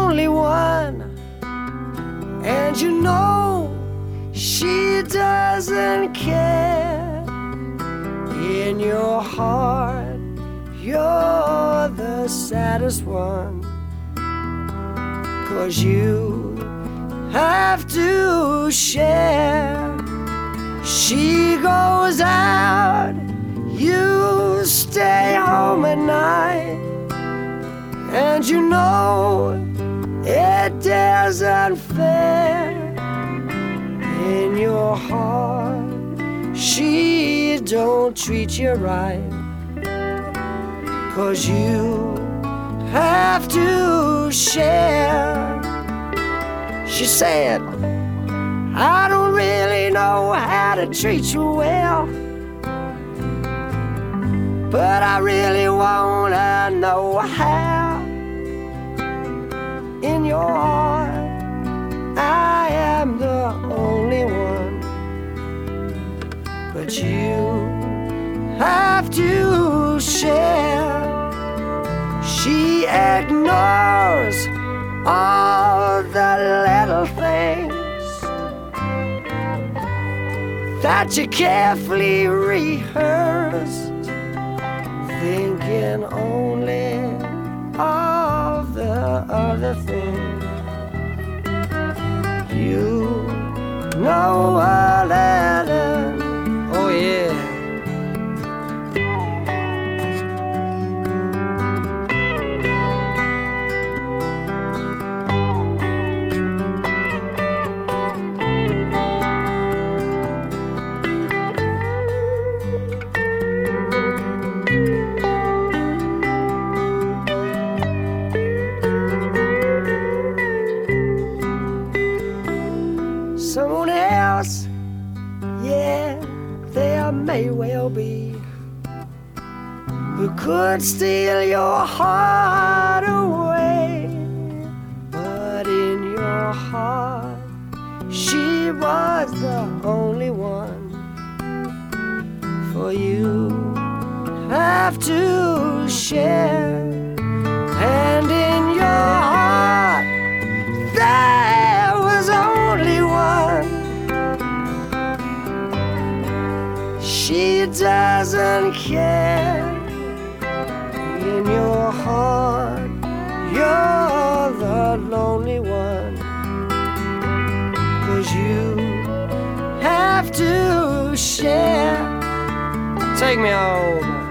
only one. And you know she doesn't care. In your heart, you're the saddest one. Cause you have to share. She goes out, you stay home at night. And you know it isn't fair in your heart. She don't treat you right. Cause you have to share. She said, I don't really know how to treat you well. But I really wanna know how. Your heart, I am the only one. But you have to share. She ignores all the little things that you carefully rehearsed, thinking only of other things. You know a someone else. Yeah, there may well be who could steal your heart away. But in your heart, she was the only one for you. Have to share, She doesn't care. In your heart, you're the lonely one. Cause you have to share. Take me home.